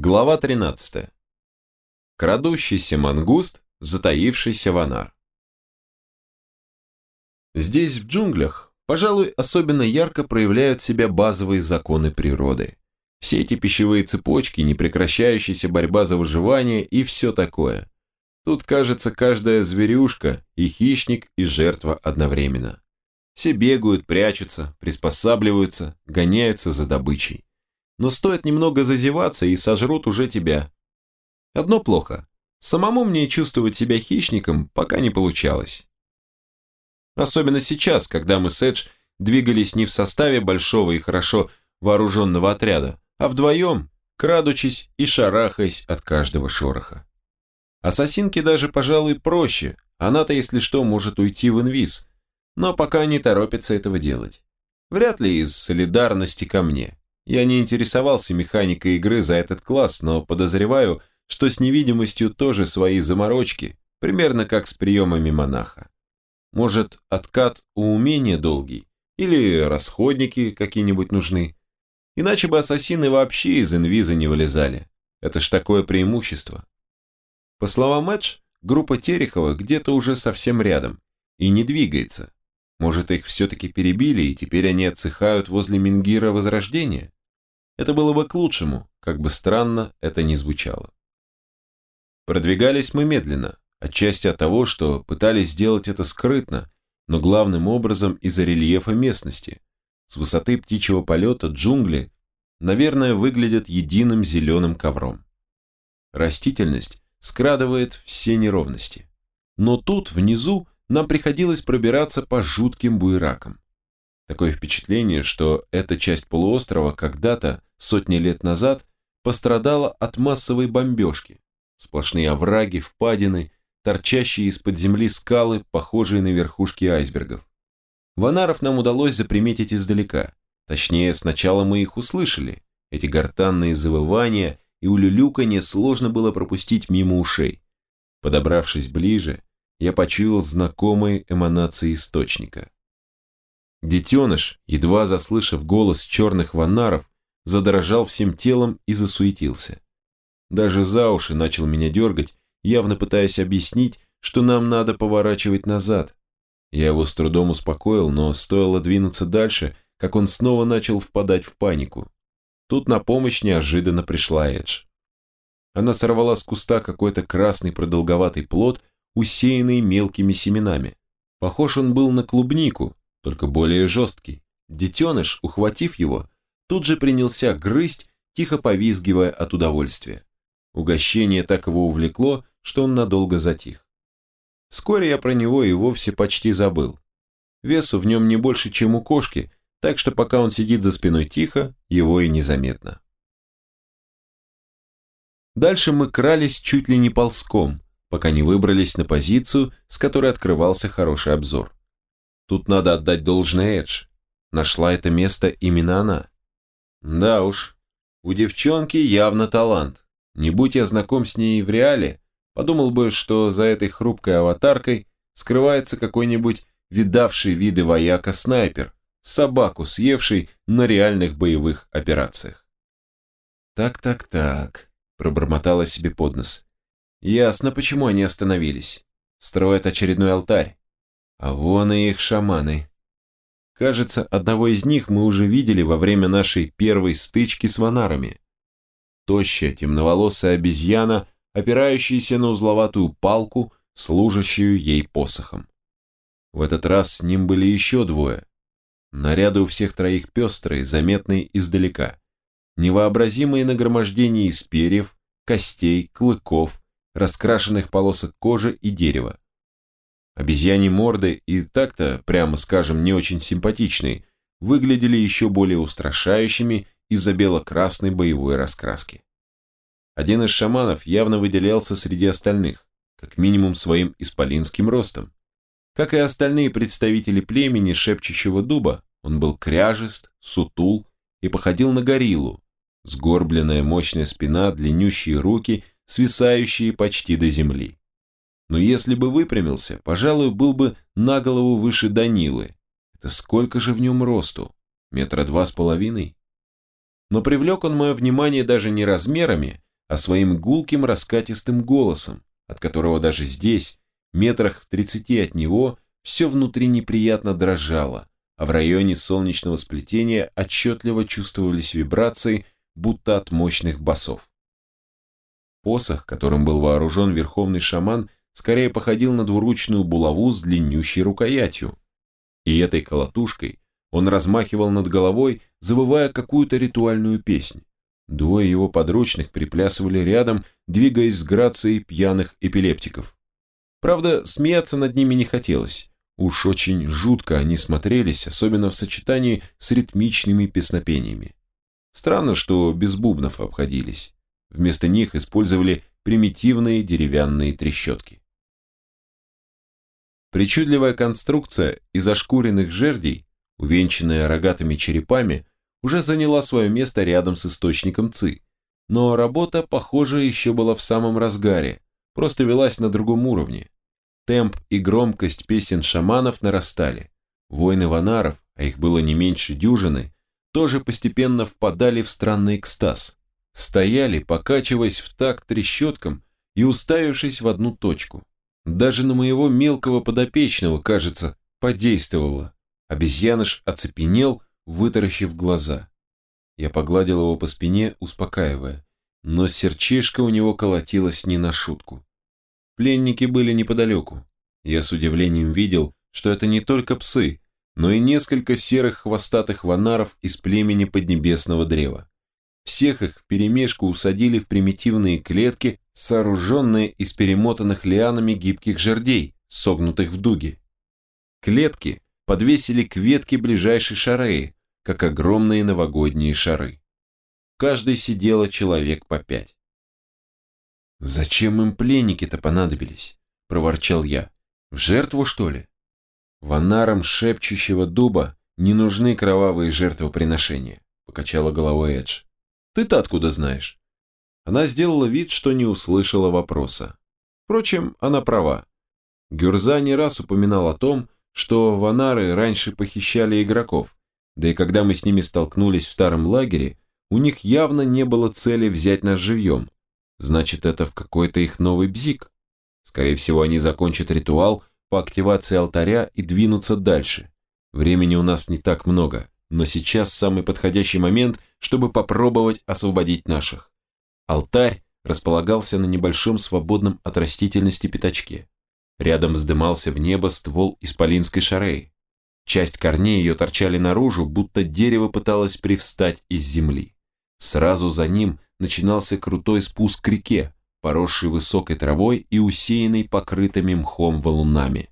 Глава 13. Крадущийся мангуст, затаившийся ванар. Здесь, в джунглях, пожалуй, особенно ярко проявляют себя базовые законы природы. Все эти пищевые цепочки, непрекращающаяся борьба за выживание и все такое. Тут, кажется, каждая зверюшка и хищник, и жертва одновременно. Все бегают, прячутся, приспосабливаются, гоняются за добычей но стоит немного зазеваться и сожрут уже тебя. Одно плохо. Самому мне чувствовать себя хищником пока не получалось. Особенно сейчас, когда мы с Эдж двигались не в составе большого и хорошо вооруженного отряда, а вдвоем, крадучись и шарахаясь от каждого шороха. Ассасинке даже, пожалуй, проще, она-то, если что, может уйти в инвиз, но пока не торопится этого делать. Вряд ли из солидарности ко мне. Я не интересовался механикой игры за этот класс, но подозреваю, что с невидимостью тоже свои заморочки, примерно как с приемами монаха. Может, откат у умения долгий, или расходники какие-нибудь нужны. Иначе бы ассасины вообще из инвиза не вылезали. Это ж такое преимущество. По словам Эдж, группа Терехова где-то уже совсем рядом и не двигается. Может, их все-таки перебили, и теперь они отсыхают возле Мингира Возрождения? Это было бы к лучшему, как бы странно это ни звучало. Продвигались мы медленно, отчасти от того, что пытались сделать это скрытно, но главным образом из-за рельефа местности. С высоты птичьего полета джунгли, наверное, выглядят единым зеленым ковром. Растительность скрадывает все неровности. Но тут, внизу, нам приходилось пробираться по жутким буеракам. Такое впечатление, что эта часть полуострова когда-то, сотни лет назад, пострадала от массовой бомбежки. Сплошные овраги, впадины, торчащие из-под земли скалы, похожие на верхушки айсбергов. Ванаров нам удалось заприметить издалека. Точнее, сначала мы их услышали. Эти гортанные завывания и улюлюканье сложно было пропустить мимо ушей. Подобравшись ближе, я почуял знакомые эманации источника. Детеныш, едва заслышав голос черных ванаров, задрожал всем телом и засуетился. Даже за уши начал меня дергать, явно пытаясь объяснить, что нам надо поворачивать назад. Я его с трудом успокоил, но стоило двинуться дальше, как он снова начал впадать в панику. Тут на помощь неожиданно пришла Эдж. Она сорвала с куста какой-то красный продолговатый плод, усеянный мелкими семенами. Похож он был на клубнику, только более жесткий. Детеныш, ухватив его, тут же принялся грызть, тихо повизгивая от удовольствия. Угощение так его увлекло, что он надолго затих. Вскоре я про него и вовсе почти забыл. Весу в нем не больше, чем у кошки, так что пока он сидит за спиной тихо, его и незаметно. Дальше мы крались чуть ли не ползком, пока не выбрались на позицию, с которой открывался хороший обзор. Тут надо отдать должное Эдж. Нашла это место именно она. Да уж, у девчонки явно талант. Не будь я знаком с ней в реале, подумал бы, что за этой хрупкой аватаркой скрывается какой-нибудь видавший виды вояка-снайпер, собаку съевший на реальных боевых операциях. «Так-так-так», – пробормотала себе под нос. «Ясно, почему они остановились. Строят очередной алтарь. А вон и их шаманы. Кажется, одного из них мы уже видели во время нашей первой стычки с ванарами. Тощая, темноволосая обезьяна, опирающаяся на узловатую палку, служащую ей посохом. В этот раз с ним были еще двое. Наряды у всех троих пестрые, заметные издалека. Невообразимые нагромождения из перьев, костей, клыков, раскрашенных полосок кожи и дерева. Обезьяни морды и так-то, прямо скажем, не очень симпатичные, выглядели еще более устрашающими из-за бело-красной боевой раскраски. Один из шаманов явно выделялся среди остальных, как минимум своим исполинским ростом. Как и остальные представители племени шепчущего дуба, он был кряжест, сутул и походил на гориллу, сгорбленная мощная спина, длиннющие руки, свисающие почти до земли но если бы выпрямился, пожалуй, был бы на голову выше Данилы. Это сколько же в нем росту? Метра два с половиной? Но привлек он мое внимание даже не размерами, а своим гулким раскатистым голосом, от которого даже здесь, метрах в тридцати от него, все внутри неприятно дрожало, а в районе солнечного сплетения отчетливо чувствовались вибрации, будто от мощных басов. Посох, которым был вооружен верховный шаман, скорее походил на двуручную булаву с длиннющей рукоятью. И этой колотушкой он размахивал над головой, завывая какую-то ритуальную песнь. Двое его подручных приплясывали рядом, двигаясь с грацией пьяных эпилептиков. Правда, смеяться над ними не хотелось. Уж очень жутко они смотрелись, особенно в сочетании с ритмичными песнопениями. Странно, что без бубнов обходились. Вместо них использовали примитивные деревянные трещотки. Причудливая конструкция из ошкуренных жердей, увенчанная рогатыми черепами, уже заняла свое место рядом с источником ЦИ. Но работа, похоже, еще была в самом разгаре, просто велась на другом уровне. Темп и громкость песен шаманов нарастали. Воины ванаров, а их было не меньше дюжины, тоже постепенно впадали в странный экстаз. Стояли, покачиваясь в такт трещоткам и уставившись в одну точку. Даже на моего мелкого подопечного, кажется, подействовало. Обезьяныш оцепенел, вытаращив глаза. Я погладил его по спине, успокаивая, но сердчишка у него колотилось не на шутку. Пленники были неподалеку. Я с удивлением видел, что это не только псы, но и несколько серых хвостатых ванаров из племени Поднебесного Древа. Всех их вперемешку усадили в примитивные клетки, сооруженные из перемотанных лианами гибких жердей, согнутых в дуге. Клетки подвесили к ветке ближайшей шареи, как огромные новогодние шары. В каждой сидело человек по пять. «Зачем им пленники-то понадобились?» – проворчал я. «В жертву, что ли?» «Ванарам шепчущего дуба не нужны кровавые жертвоприношения», – покачала головой Эдж. «Ты-то откуда знаешь?» Она сделала вид, что не услышала вопроса. Впрочем, она права. Гюрза не раз упоминал о том, что ванары раньше похищали игроков, да и когда мы с ними столкнулись в старом лагере, у них явно не было цели взять нас живьем, Значит, это в какой-то их новый бзик. Скорее всего, они закончат ритуал по активации алтаря и двинутся дальше. Времени у нас не так много, но сейчас самый подходящий момент, чтобы попробовать освободить наших. Алтарь располагался на небольшом свободном от растительности пятачке. Рядом вздымался в небо ствол исполинской шареи. Часть корней ее торчали наружу, будто дерево пыталось привстать из земли. Сразу за ним начинался крутой спуск к реке, поросший высокой травой и усеянный покрытыми мхом валунами.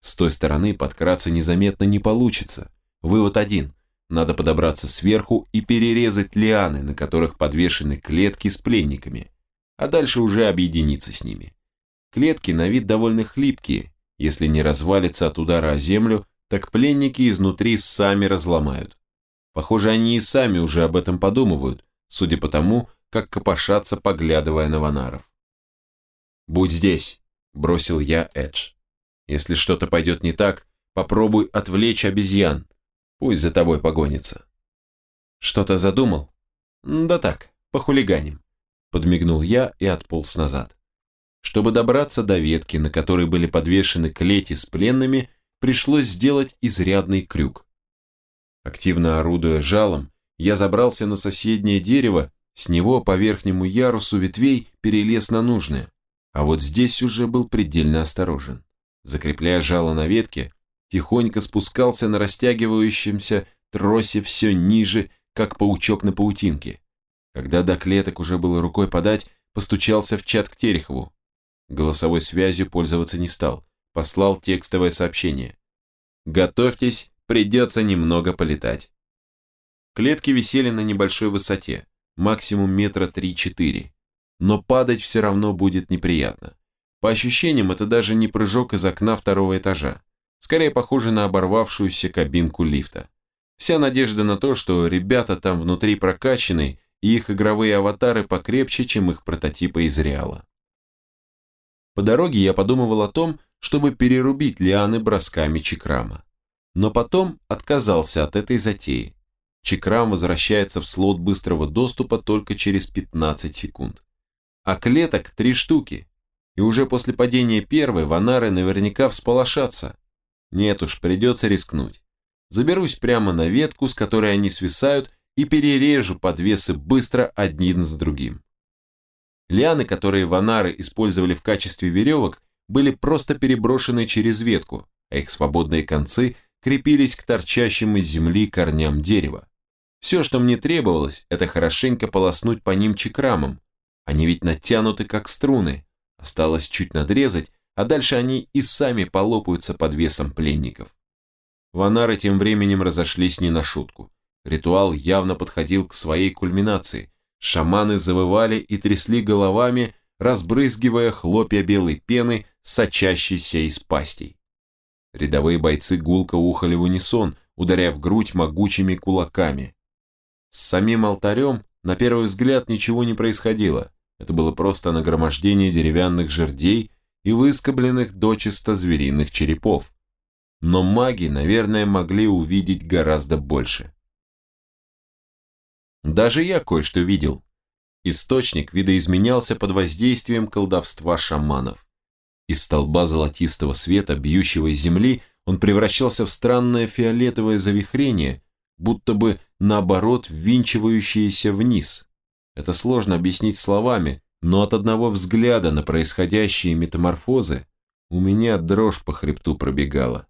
С той стороны подкраться незаметно не получится. Вывод один. Надо подобраться сверху и перерезать лианы, на которых подвешены клетки с пленниками, а дальше уже объединиться с ними. Клетки на вид довольно хлипкие, если не развалится от удара о землю, так пленники изнутри сами разломают. Похоже, они и сами уже об этом подумывают, судя по тому, как копошатся, поглядывая на Ванаров. «Будь здесь», – бросил я Эдж. «Если что-то пойдет не так, попробуй отвлечь обезьян. Пусть за тобой погонится». «Что-то задумал?» «Да так, похулиганим», – подмигнул я и отполз назад. Чтобы добраться до ветки, на которой были подвешены клети с пленными, пришлось сделать изрядный крюк. Активно орудуя жалом, я забрался на соседнее дерево с него по верхнему ярусу ветвей перелез на нужное, а вот здесь уже был предельно осторожен. Закрепляя жало на ветке, тихонько спускался на растягивающемся тросе все ниже, как паучок на паутинке. Когда до клеток уже было рукой подать, постучался в чат к Терехову. Голосовой связью пользоваться не стал, послал текстовое сообщение. «Готовьтесь, придется немного полетать». Клетки висели на небольшой высоте, максимум метра 3-4. Но падать все равно будет неприятно. По ощущениям, это даже не прыжок из окна второго этажа. Скорее похоже на оборвавшуюся кабинку лифта. Вся надежда на то, что ребята там внутри прокачаны, и их игровые аватары покрепче, чем их прототипы из Реала. По дороге я подумывал о том, чтобы перерубить лианы бросками чекрама. Но потом отказался от этой затеи. Чекрам возвращается в слот быстрого доступа только через 15 секунд. а клеток три штуки. И уже после падения первой ванары наверняка всполошатся. Нет уж, придется рискнуть. Заберусь прямо на ветку, с которой они свисают, и перережу подвесы быстро один с другим. Лианы, которые ванары использовали в качестве веревок, были просто переброшены через ветку, а их свободные концы крепились к торчащим из земли корням дерева. Все, что мне требовалось, это хорошенько полоснуть по ним чекрамом. Они ведь натянуты, как струны. Осталось чуть надрезать, а дальше они и сами полопаются под весом пленников. Ванары тем временем разошлись не на шутку. Ритуал явно подходил к своей кульминации. Шаманы завывали и трясли головами, разбрызгивая хлопья белой пены, сочащейся из пастей. Рядовые бойцы гулко ухали в унисон, ударяя в грудь могучими кулаками. С самим алтарем, на первый взгляд, ничего не происходило. Это было просто нагромождение деревянных жердей и выскобленных дочисто звериных черепов. Но маги, наверное, могли увидеть гораздо больше. Даже я кое-что видел. Источник видоизменялся под воздействием колдовства шаманов. Из столба золотистого света, бьющего из земли, он превращался в странное фиолетовое завихрение, будто бы наоборот ввинчивающееся вниз. Это сложно объяснить словами, но от одного взгляда на происходящие метаморфозы у меня дрожь по хребту пробегала.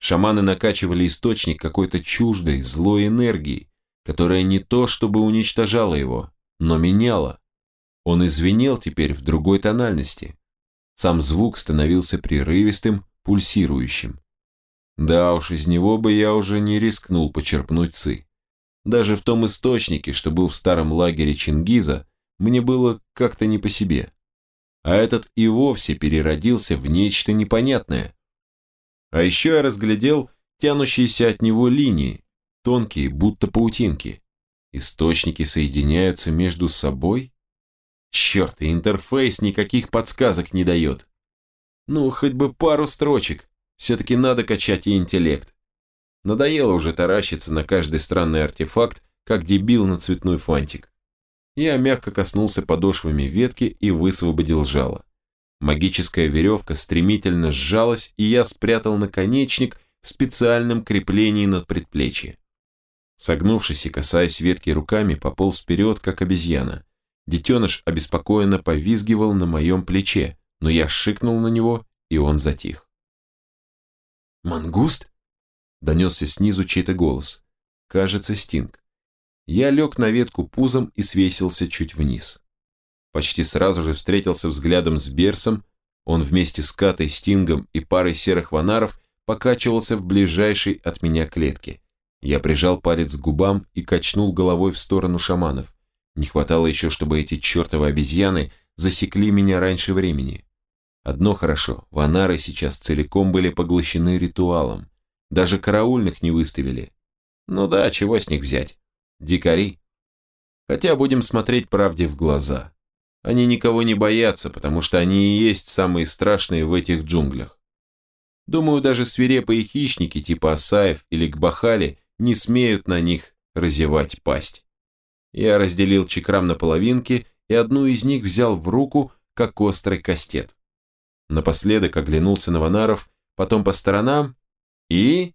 Шаманы накачивали источник какой-то чуждой, злой энергией, которая не то чтобы уничтожала его, но меняла. Он извинел теперь в другой тональности. Сам звук становился прерывистым, пульсирующим. Да уж, из него бы я уже не рискнул почерпнуть ци. Даже в том источнике, что был в старом лагере Чингиза, мне было как-то не по себе. А этот и вовсе переродился в нечто непонятное. А еще я разглядел тянущиеся от него линии, тонкие, будто паутинки. Источники соединяются между собой? Черт, интерфейс никаких подсказок не дает. Ну, хоть бы пару строчек. Все-таки надо качать и интеллект. Надоело уже таращиться на каждый странный артефакт, как дебил на цветной фантик. Я мягко коснулся подошвами ветки и высвободил жало. Магическая веревка стремительно сжалась, и я спрятал наконечник в специальном креплении над предплечье. Согнувшись и касаясь ветки руками, пополз вперед, как обезьяна. Детеныш обеспокоенно повизгивал на моем плече, но я шикнул на него, и он затих. «Мангуст?» Донесся снизу чей-то голос. Кажется, Стинг. Я лег на ветку пузом и свесился чуть вниз. Почти сразу же встретился взглядом с Берсом, он вместе с Катой, Стингом и парой серых ванаров покачивался в ближайшей от меня клетке. Я прижал палец к губам и качнул головой в сторону шаманов. Не хватало еще, чтобы эти чертовы обезьяны засекли меня раньше времени. Одно хорошо, ванары сейчас целиком были поглощены ритуалом. Даже караульных не выставили. Ну да, чего с них взять? Дикари. Хотя будем смотреть правде в глаза. Они никого не боятся, потому что они и есть самые страшные в этих джунглях. Думаю, даже свирепые хищники типа Асаев или Гбахали не смеют на них разевать пасть. Я разделил чекрам на половинки и одну из них взял в руку, как острый кастет. Напоследок оглянулся на Ванаров, потом по сторонам и...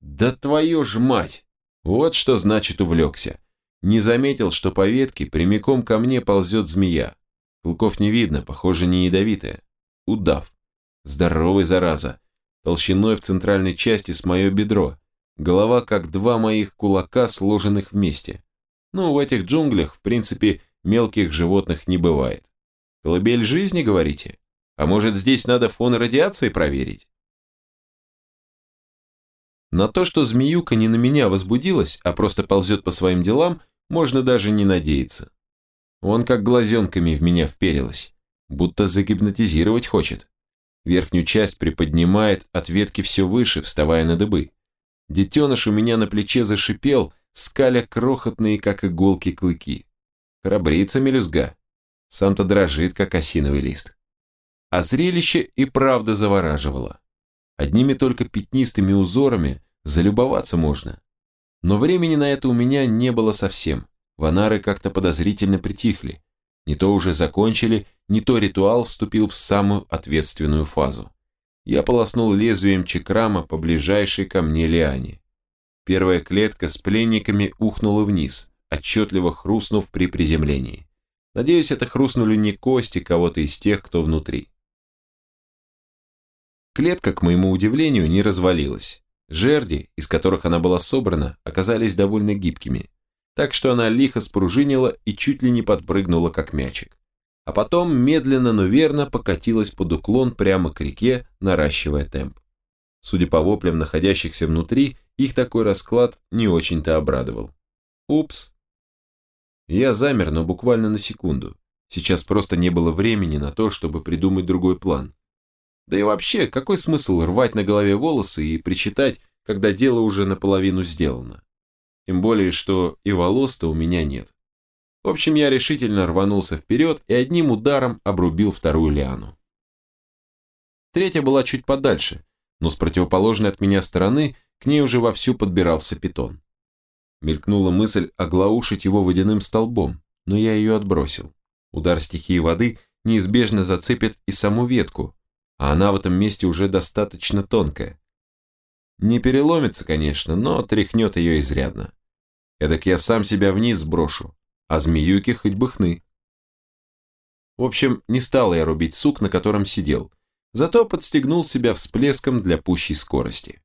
Да твою ж мать! Вот что значит увлекся. Не заметил, что по ветке прямиком ко мне ползет змея. Клыков не видно, похоже, не ядовитая. Удав. Здоровый, зараза. Толщиной в центральной части с мое бедро. Голова как два моих кулака, сложенных вместе. Ну, в этих джунглях, в принципе, мелких животных не бывает. Колыбель жизни, говорите? А может, здесь надо фон радиации проверить? На то, что змеюка не на меня возбудилась, а просто ползет по своим делам, можно даже не надеяться. Он как глазенками в меня вперилась, будто загипнотизировать хочет. Верхнюю часть приподнимает от ветки все выше, вставая на дыбы. Детеныш у меня на плече зашипел, скаля крохотные, как иголки, клыки. Храбрится мелюзга. Сам-то дрожит, как осиновый лист. А зрелище и правда завораживало. Одними только пятнистыми узорами залюбоваться можно. Но времени на это у меня не было совсем. Ванары как-то подозрительно притихли. Не то уже закончили, не то ритуал вступил в самую ответственную фазу. Я полоснул лезвием чекрама по ближайшей ко мне лиане. Первая клетка с пленниками ухнула вниз, отчетливо хрустнув при приземлении. Надеюсь, это хрустнули не кости кого-то из тех, кто внутри. Клетка, к моему удивлению, не развалилась. Жерди, из которых она была собрана, оказались довольно гибкими, так что она лихо спружинила и чуть ли не подпрыгнула, как мячик. А потом медленно, но верно покатилась под уклон прямо к реке, наращивая темп. Судя по воплям находящихся внутри, их такой расклад не очень-то обрадовал. Упс. Я замер, но буквально на секунду. Сейчас просто не было времени на то, чтобы придумать другой план. Да и вообще, какой смысл рвать на голове волосы и причитать, когда дело уже наполовину сделано? Тем более, что и волос-то у меня нет. В общем, я решительно рванулся вперед и одним ударом обрубил вторую лиану. Третья была чуть подальше, но с противоположной от меня стороны к ней уже вовсю подбирался питон. Мелькнула мысль оглаушить его водяным столбом, но я ее отбросил. Удар стихии воды неизбежно зацепит и саму ветку, а она в этом месте уже достаточно тонкая. Не переломится, конечно, но тряхнет ее изрядно. Эдак я сам себя вниз сброшу, а змеюки хоть бы хны. В общем, не стал я рубить сук, на котором сидел, зато подстегнул себя всплеском для пущей скорости.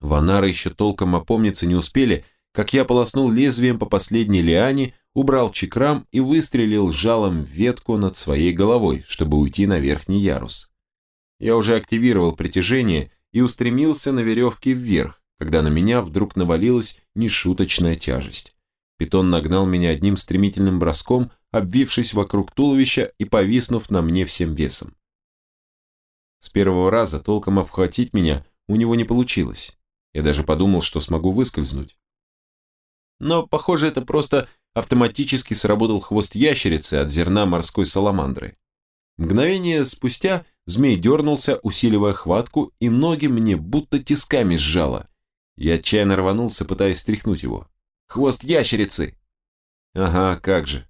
Ванары еще толком опомниться не успели, как я полоснул лезвием по последней лиане, убрал чекрам и выстрелил жалом в ветку над своей головой, чтобы уйти на верхний ярус. Я уже активировал притяжение и устремился на веревке вверх, когда на меня вдруг навалилась нешуточная тяжесть. Питон нагнал меня одним стремительным броском, обвившись вокруг туловища и повиснув на мне всем весом. С первого раза толком обхватить меня у него не получилось. Я даже подумал, что смогу выскользнуть. Но, похоже, это просто автоматически сработал хвост ящерицы от зерна морской саламандры. Мгновение спустя змей дернулся, усиливая хватку, и ноги мне будто тисками сжало. Я отчаянно рванулся, пытаясь стряхнуть его. Хвост ящерицы! Ага, как же.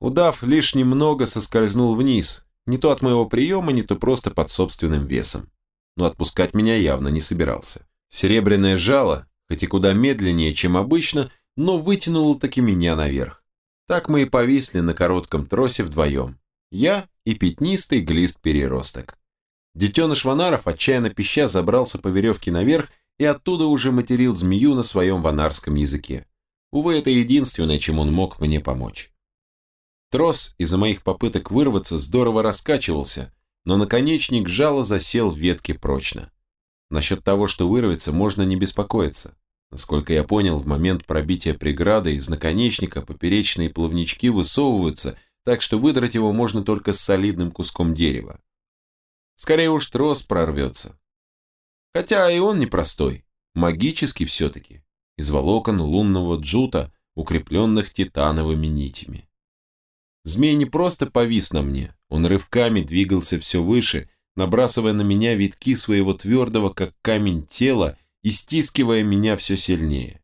Удав лишь немного соскользнул вниз, не то от моего приема, не то просто под собственным весом. Но отпускать меня явно не собирался. Серебряное жало, хоть и куда медленнее, чем обычно, но вытянуло таки меня наверх. Так мы и повисли на коротком тросе вдвоем. Я и пятнистый глист-переросток. Детеныш Ванаров, отчаянно пища, забрался по веревке наверх и оттуда уже материл змею на своем ванарском языке. Увы, это единственное, чем он мог мне помочь. Трос из-за моих попыток вырваться здорово раскачивался, но наконечник жала засел в ветке прочно. Насчет того, что вырвется, можно не беспокоиться. Насколько я понял, в момент пробития преграды из наконечника поперечные плавнички высовываются – так что выдрать его можно только с солидным куском дерева. Скорее уж трос прорвется. Хотя и он непростой, магический все-таки, из волокон лунного джута, укрепленных титановыми нитями. Змей не просто повис на мне, он рывками двигался все выше, набрасывая на меня витки своего твердого, как камень тела, и стискивая меня все сильнее.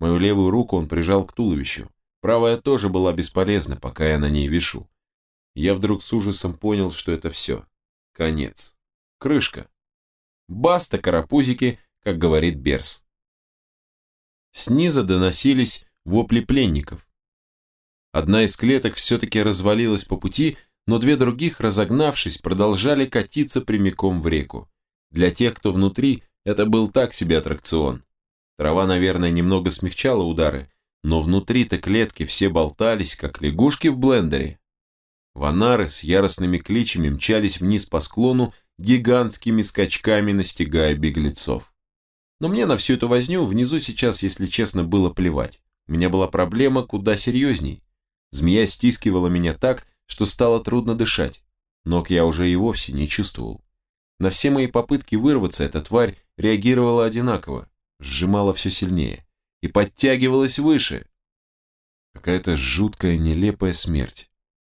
Мою левую руку он прижал к туловищу, Правая тоже была бесполезна, пока я на ней вишу. Я вдруг с ужасом понял, что это все. Конец. Крышка. Баста, карапузики, как говорит Берс. Снизу доносились вопли пленников. Одна из клеток все-таки развалилась по пути, но две других, разогнавшись, продолжали катиться прямиком в реку. Для тех, кто внутри, это был так себе аттракцион. Трава, наверное, немного смягчала удары, но внутри-то клетки все болтались, как лягушки в блендере. Ванары с яростными кличами мчались вниз по склону, гигантскими скачками настигая беглецов. Но мне на всю эту возню внизу сейчас, если честно, было плевать. У меня была проблема куда серьезней. Змея стискивала меня так, что стало трудно дышать. Ног я уже и вовсе не чувствовал. На все мои попытки вырваться эта тварь реагировала одинаково, сжимала все сильнее и подтягивалась выше. Какая-то жуткая, нелепая смерть.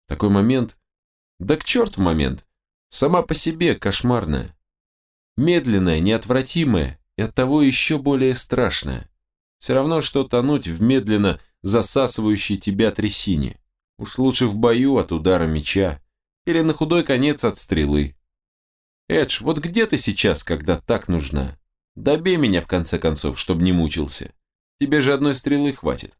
Такой момент... Да к черту момент! Сама по себе кошмарная. Медленная, неотвратимая и оттого еще более страшная. Все равно, что тонуть в медленно засасывающей тебя трясине. Уж лучше в бою от удара меча или на худой конец от стрелы. Эдж, вот где ты сейчас, когда так нужна? Добей меня в конце концов, чтобы не мучился. Тебе же одной стрелы хватит.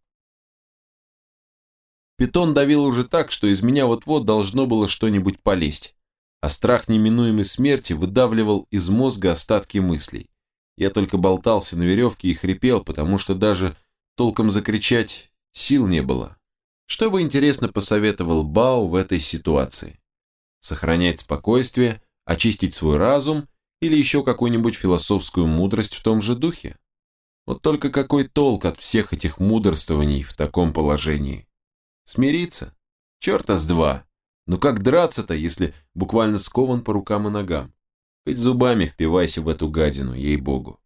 Питон давил уже так, что из меня вот-вот должно было что-нибудь полезть, а страх неминуемой смерти выдавливал из мозга остатки мыслей. Я только болтался на веревке и хрипел, потому что даже толком закричать сил не было. Что бы интересно посоветовал Бау в этой ситуации? Сохранять спокойствие, очистить свой разум или еще какую-нибудь философскую мудрость в том же духе? Вот только какой толк от всех этих мудрствований в таком положении? Смириться? Черта с два. Ну как драться-то, если буквально скован по рукам и ногам? Хоть зубами впивайся в эту гадину, ей-богу.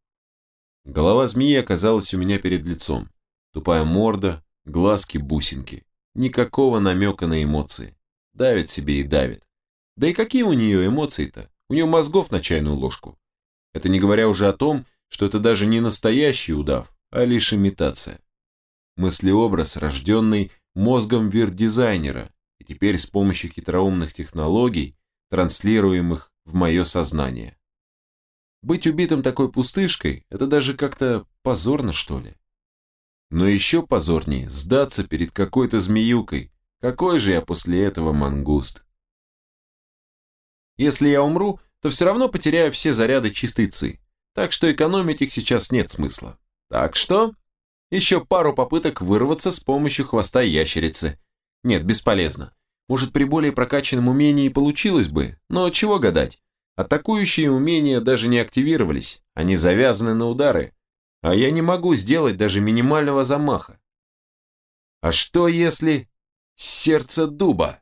Голова змеи оказалась у меня перед лицом. Тупая морда, глазки-бусинки. Никакого намека на эмоции. Давит себе и давит. Да и какие у нее эмоции-то? У нее мозгов на чайную ложку. Это не говоря уже о том, что это даже не настоящий удав, а лишь имитация. Мыслеобраз, рожденный мозгом вирт-дизайнера, и теперь с помощью хитроумных технологий, транслируемых в мое сознание. Быть убитым такой пустышкой – это даже как-то позорно, что ли. Но еще позорнее – сдаться перед какой-то змеюкой. Какой же я после этого мангуст? Если я умру, то все равно потеряю все заряды чистой ци, так что экономить их сейчас нет смысла. Так что еще пару попыток вырваться с помощью хвоста ящерицы. Нет, бесполезно. Может, при более прокачанном умении получилось бы, но чего гадать. Атакующие умения даже не активировались, они завязаны на удары, а я не могу сделать даже минимального замаха. А что если... Сердце дуба?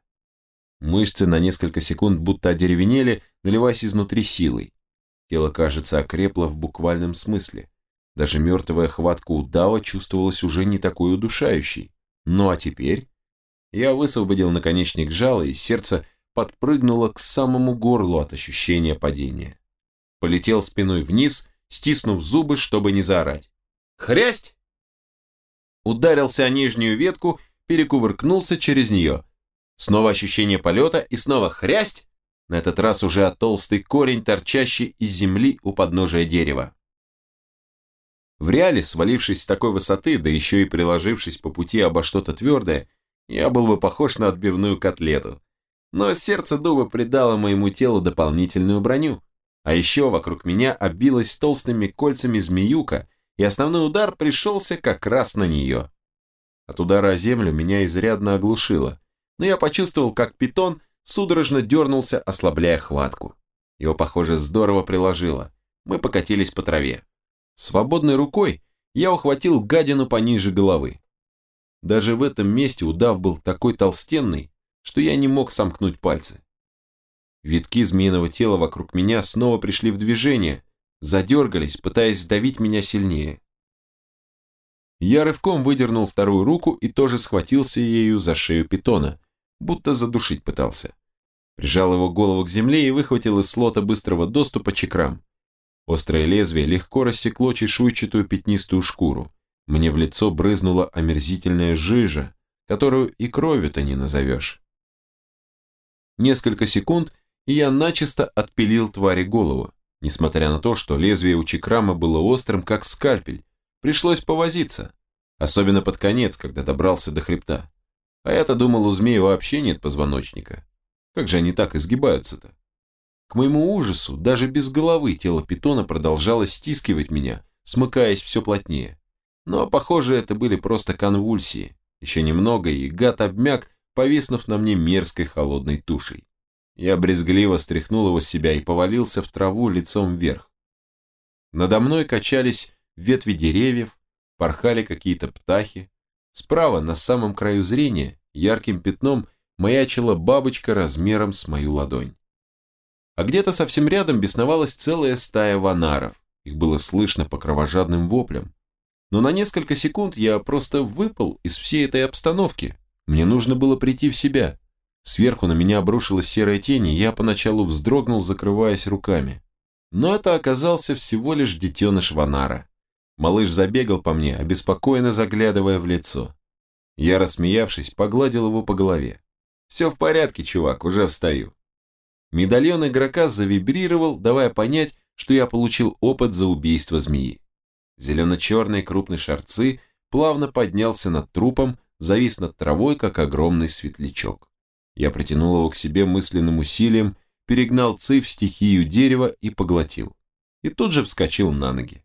Мышцы на несколько секунд будто одеревенели, наливаясь изнутри силой. Тело, кажется, окрепло в буквальном смысле. Даже мертвая хватка удава чувствовалась уже не такой удушающей. Ну а теперь... Я высвободил наконечник жала, и сердце подпрыгнуло к самому горлу от ощущения падения. Полетел спиной вниз, стиснув зубы, чтобы не заорать. «Хрясть!» Ударился о нижнюю ветку, перекувыркнулся через нее. Снова ощущение полета и снова хрясть, на этот раз уже о толстый корень, торчащий из земли у подножия дерева. В реале, свалившись с такой высоты, да еще и приложившись по пути обо что-то твердое, я был бы похож на отбивную котлету. Но сердце дуба придало моему телу дополнительную броню. А еще вокруг меня обвилась толстыми кольцами змеюка, и основной удар пришелся как раз на нее. От удара о землю меня изрядно оглушило, но я почувствовал, как питон судорожно дернулся, ослабляя хватку. Его, похоже, здорово приложило. Мы покатились по траве. Свободной рукой я ухватил гадину пониже головы. Даже в этом месте удав был такой толстенный, что я не мог сомкнуть пальцы. Витки змеиного тела вокруг меня снова пришли в движение, задергались, пытаясь сдавить меня сильнее. Я рывком выдернул вторую руку и тоже схватился ею за шею питона, будто задушить пытался. Прижал его голову к земле и выхватил из слота быстрого доступа чекрам. Острое лезвие легко рассекло чешуйчатую пятнистую шкуру. Мне в лицо брызнула омерзительная жижа, которую и кровью-то не назовешь. Несколько секунд, и я начисто отпилил твари голову, несмотря на то, что лезвие у чекрама было острым, как скальпель. Пришлось повозиться, особенно под конец, когда добрался до хребта. А я-то думал, у змеи вообще нет позвоночника. Как же они так изгибаются-то? К моему ужасу, даже без головы тело питона продолжало стискивать меня, смыкаясь все плотнее. Но, похоже, это были просто конвульсии. Еще немного, и гад обмяк, повиснув на мне мерзкой холодной тушей. Я брезгливо стряхнул его с себя и повалился в траву лицом вверх. Надо мной качались ветви деревьев, порхали какие-то птахи. Справа, на самом краю зрения, ярким пятном маячила бабочка размером с мою ладонь а где-то совсем рядом бесновалась целая стая ванаров. Их было слышно по кровожадным воплям. Но на несколько секунд я просто выпал из всей этой обстановки. Мне нужно было прийти в себя. Сверху на меня обрушилась серая тень, и я поначалу вздрогнул, закрываясь руками. Но это оказался всего лишь детеныш Ванара. Малыш забегал по мне, обеспокоенно заглядывая в лицо. Я, рассмеявшись, погладил его по голове. «Все в порядке, чувак, уже встаю». Медальон игрока завибрировал, давая понять, что я получил опыт за убийство змеи. Зелено-черный крупный шарцы плавно поднялся над трупом, завис над травой, как огромный светлячок. Я притянул его к себе мысленным усилием, перегнал ци в стихию дерева и поглотил. И тут же вскочил на ноги.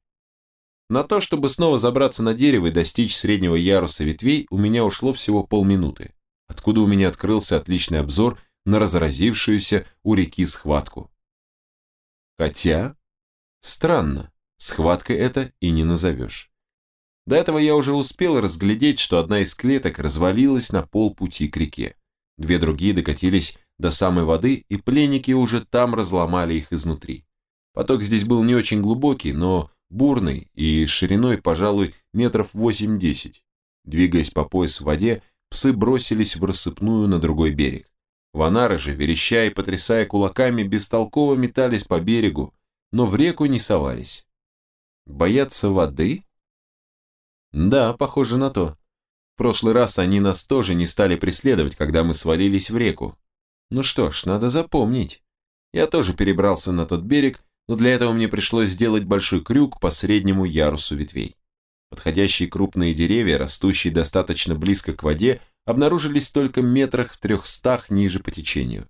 На то, чтобы снова забраться на дерево и достичь среднего яруса ветвей, у меня ушло всего полминуты, откуда у меня открылся отличный обзор на разразившуюся у реки схватку. Хотя, странно, схваткой это и не назовешь. До этого я уже успел разглядеть, что одна из клеток развалилась на полпути к реке. Две другие докатились до самой воды, и пленники уже там разломали их изнутри. Поток здесь был не очень глубокий, но бурный и шириной, пожалуй, метров 8-10. Двигаясь по пояс в воде, псы бросились в рассыпную на другой берег. Ванары же, вереща и потрясая кулаками, бестолково метались по берегу, но в реку не совались. Боятся воды? Да, похоже на то. В прошлый раз они нас тоже не стали преследовать, когда мы свалились в реку. Ну что ж, надо запомнить. Я тоже перебрался на тот берег, но для этого мне пришлось сделать большой крюк по среднему ярусу ветвей. Подходящие крупные деревья, растущие достаточно близко к воде, обнаружились только метрах в трехстах ниже по течению.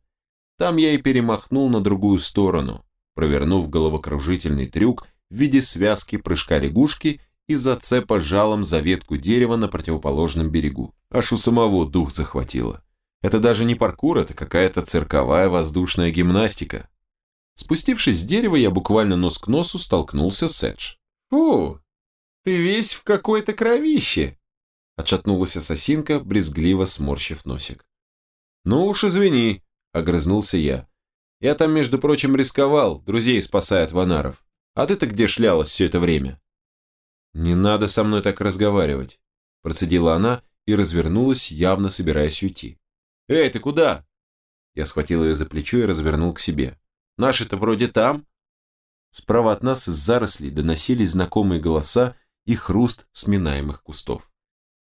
Там я и перемахнул на другую сторону, провернув головокружительный трюк в виде связки прыжка лягушки и зацепа жалом за ветку дерева на противоположном берегу. Аж у самого дух захватило. Это даже не паркур, это какая-то цирковая воздушная гимнастика. Спустившись с дерева, я буквально нос к носу столкнулся с Эдж. «Фу, ты весь в какой-то кровище!» Отшатнулась ассасинка, брезгливо сморщив носик. «Ну уж извини», — огрызнулся я. «Я там, между прочим, рисковал, друзей спасая от ванаров. А ты-то где шлялась все это время?» «Не надо со мной так разговаривать», — процедила она и развернулась, явно собираясь уйти. «Эй, ты куда?» Я схватил ее за плечо и развернул к себе. «Наши-то вроде там». Справа от нас из зарослей доносились знакомые голоса и хруст сминаемых кустов.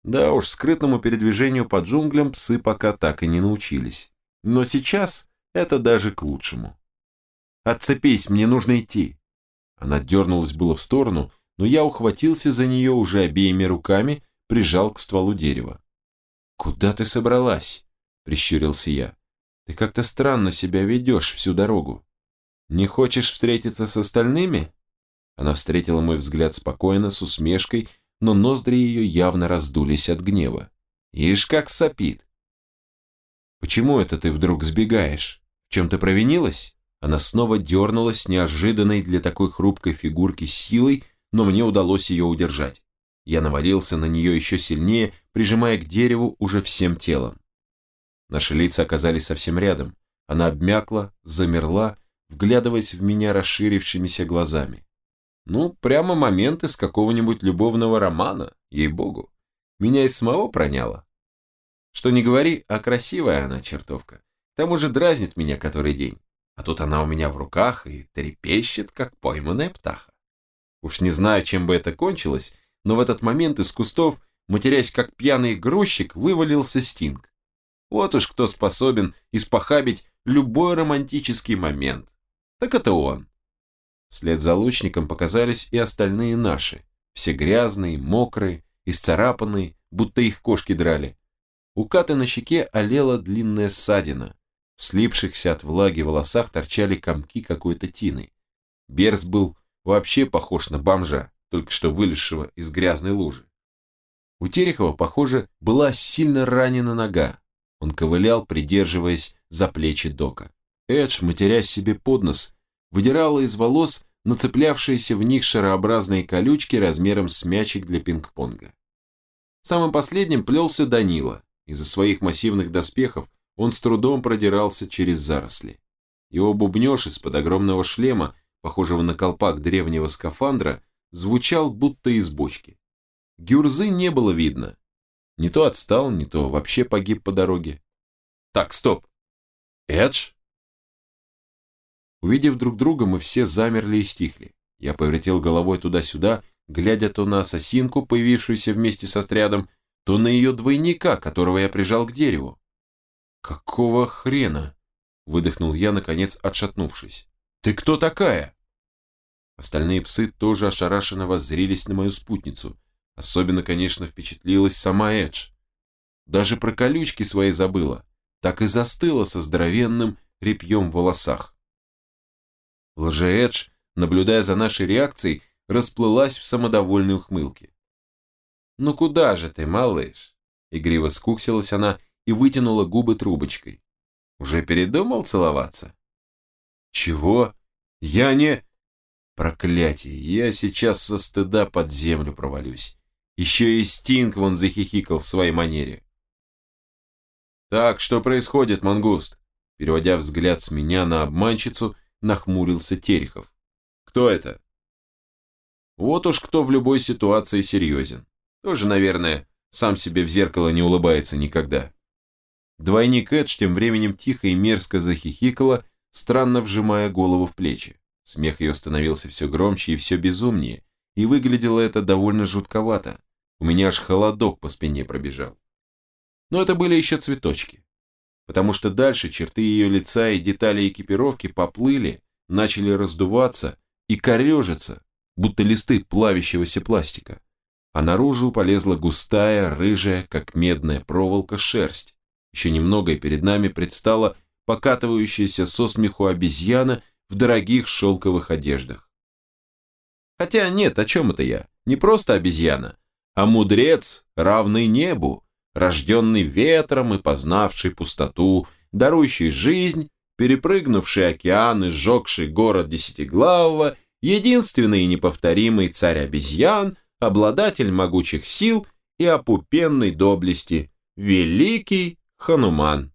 Да уж, скрытному передвижению по джунглям псы пока так и не научились. Но сейчас это даже к лучшему. «Отцепись, мне нужно идти!» Она дернулась было в сторону, но я ухватился за нее уже обеими руками, прижал к стволу дерева. «Куда ты собралась?» – прищурился я. «Ты как-то странно себя ведешь всю дорогу. Не хочешь встретиться с остальными?» Она встретила мой взгляд спокойно, с усмешкой, но ноздри ее явно раздулись от гнева. «Ишь, как сопит!» «Почему это ты вдруг сбегаешь? В чем ты провинилась?» Она снова дернулась неожиданной для такой хрупкой фигурки силой, но мне удалось ее удержать. Я навалился на нее еще сильнее, прижимая к дереву уже всем телом. Наши лица оказались совсем рядом. Она обмякла, замерла, вглядываясь в меня расширившимися глазами. Ну, прямо момент из какого-нибудь любовного романа, ей-богу. Меня и самого проняло. Что не говори, а красивая она чертовка. К тому же дразнит меня который день. А тут она у меня в руках и трепещет, как пойманная птаха. Уж не знаю, чем бы это кончилось, но в этот момент из кустов, матерясь как пьяный грузчик, вывалился Стинг. Вот уж кто способен испохабить любой романтический момент. Так это он. Вслед за лучником показались и остальные наши. Все грязные, мокрые, исцарапанные, будто их кошки драли. У Каты на щеке олела длинная ссадина. В слипшихся от влаги волосах торчали комки какой-то тины. Берс был вообще похож на бомжа, только что вылезшего из грязной лужи. У Терехова, похоже, была сильно ранена нога. Он ковылял, придерживаясь за плечи Дока. Эдж, матерясь себе под нос, выдирала из волос нацеплявшиеся в них шарообразные колючки размером с мячик для пинг-понга. Самым последним плелся Данила. Из-за своих массивных доспехов он с трудом продирался через заросли. Его бубнеж из-под огромного шлема, похожего на колпак древнего скафандра, звучал будто из бочки. Гюрзы не было видно. Не то отстал, не то вообще погиб по дороге. Так, стоп. Эдж? Увидев друг друга, мы все замерли и стихли. Я повертел головой туда-сюда, глядя то на ассасинку, появившуюся вместе с отрядом, то на ее двойника, которого я прижал к дереву. «Какого хрена?» – выдохнул я, наконец отшатнувшись. «Ты кто такая?» Остальные псы тоже ошарашенно воззрились на мою спутницу. Особенно, конечно, впечатлилась сама Эдж. Даже про колючки свои забыла. Так и застыла со здоровенным репьем в волосах. Лже-Эдж, наблюдая за нашей реакцией, расплылась в самодовольной ухмылке. «Ну куда же ты, малыш?» Игриво скуксилась она и вытянула губы трубочкой. «Уже передумал целоваться?» «Чего? Я не...» «Проклятие, я сейчас со стыда под землю провалюсь. Еще и Стинг вон захихикал в своей манере». «Так, что происходит, мангуст?» Переводя взгляд с меня на обманщицу, нахмурился Терехов. «Кто это?» «Вот уж кто в любой ситуации серьезен. Тоже, наверное, сам себе в зеркало не улыбается никогда». Двойник Эдж тем временем тихо и мерзко захихикала, странно вжимая голову в плечи. Смех ее становился все громче и все безумнее, и выглядело это довольно жутковато. У меня аж холодок по спине пробежал. Но это были еще цветочки. Потому что дальше черты ее лица и детали экипировки поплыли, начали раздуваться и корежиться, будто листы плавящегося пластика. А наружу полезла густая, рыжая, как медная проволока, шерсть. Еще немного и перед нами предстала покатывающаяся со смеху обезьяна в дорогих шелковых одеждах. Хотя нет, о чем это я? Не просто обезьяна, а мудрец, равный небу, рожденный ветром и познавший пустоту, дарующий жизнь, перепрыгнувший океан и сжегший город Десятиглавого, единственный и неповторимый царь обезьян, обладатель могучих сил и опупенной доблести, великий Хануман.